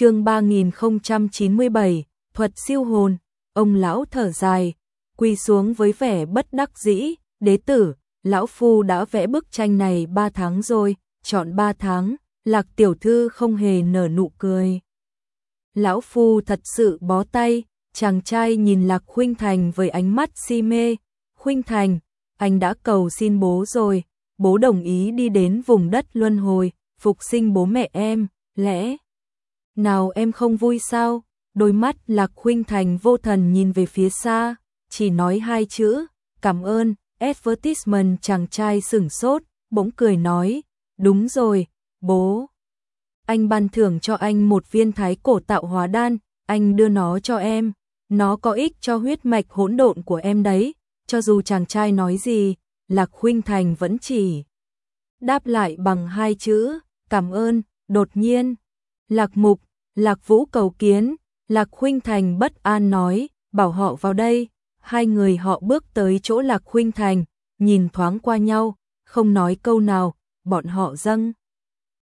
chương 3097, thuật siêu hồn, ông lão thở dài, quỳ xuống với vẻ bất đắc dĩ, đế tử, lão phu đã vẽ bức tranh này 3 tháng rồi, chọn 3 tháng, lạc tiểu thư không hề nở nụ cười. Lão phu thật sự bó tay, chàng trai nhìn lạc khuynh thành với ánh mắt si mê, khuynh thành, anh đã cầu xin bố rồi, bố đồng ý đi đến vùng đất luân hồi, phục sinh bố mẹ em, lẽ nào em không vui sao? Đôi mắt Lạc Khuynh Thành vô thần nhìn về phía xa, chỉ nói hai chữ, cảm ơn, advertisement chàng trai sửng sốt, bỗng cười nói, đúng rồi, bố. Anh ban thưởng cho anh một viên thái cổ tạo hóa đan, anh đưa nó cho em, nó có ích cho huyết mạch hỗn độn của em đấy, cho dù chàng trai nói gì, Lạc Khuynh Thành vẫn chỉ đáp lại bằng hai chữ, cảm ơn, đột nhiên. Lạc Mục, Lạc Vũ cầu kiến, Lạc Khuynh Thành bất an nói, bảo họ vào đây. Hai người họ bước tới chỗ Lạc Khuynh Thành, nhìn thoáng qua nhau, không nói câu nào, bọn họ dâng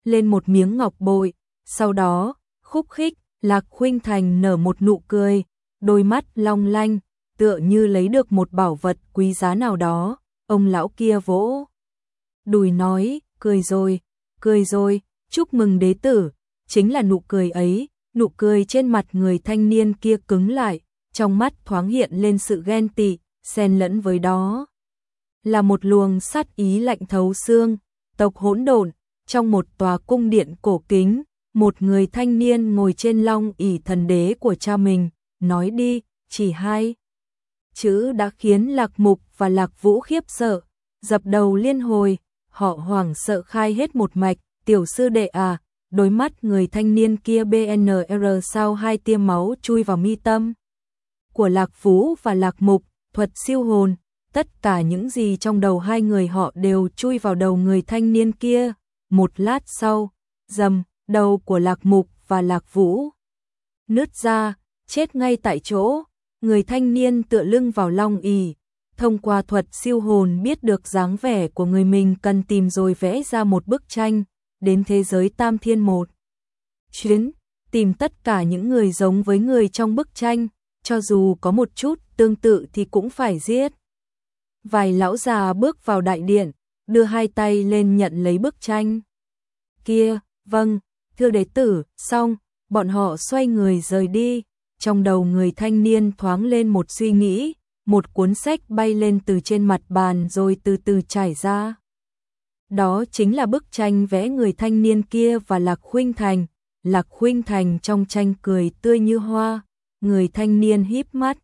lên một miếng ngọc bội, sau đó, khúc khích, Lạc Khuynh Thành nở một nụ cười, đôi mắt long lanh, tựa như lấy được một bảo vật quý giá nào đó, ông lão kia vỗ. Đùi nói, cười rồi, cười rồi, chúc mừng đế tử, chính là nụ cười ấy, nụ cười trên mặt người thanh niên kia cứng lại, trong mắt thoáng hiện lên sự ghen tị, xen lẫn với đó. Là một luồng sát ý lạnh thấu xương, tộc hỗn độn, trong một tòa cung điện cổ kính, một người thanh niên ngồi trên long ỷ thần đế của cha mình, nói đi, chỉ hai. Chữ đã khiến Lạc Mục và Lạc Vũ khiếp sợ, dập đầu liên hồi, họ hoảng sợ khai hết một mạch, tiểu sư đệ à, đôi mắt người thanh niên kia BNR sau hai tia máu chui vào mi tâm. Của Lạc phú và Lạc Mục, thuật siêu hồn, tất cả những gì trong đầu hai người họ đều chui vào đầu người thanh niên kia. Một lát sau, dầm, đầu của Lạc Mục và Lạc Vũ. Nứt ra, chết ngay tại chỗ, người thanh niên tựa lưng vào long ỉ, thông qua thuật siêu hồn biết được dáng vẻ của người mình cần tìm rồi vẽ ra một bức tranh, đến thế giới tam thiên một. Chuyến, tìm tất cả những người giống với người trong bức tranh, cho dù có một chút tương tự thì cũng phải giết. Vài lão già bước vào đại điện, đưa hai tay lên nhận lấy bức tranh. Kia, vâng, thưa đệ tử, xong, bọn họ xoay người rời đi, trong đầu người thanh niên thoáng lên một suy nghĩ, một cuốn sách bay lên từ trên mặt bàn rồi từ từ trải ra. Đó chính là bức tranh vẽ người thanh niên kia và Lạc Khuynh Thành. Lạc Khuynh Thành trong tranh cười tươi như hoa, người thanh niên híp mắt,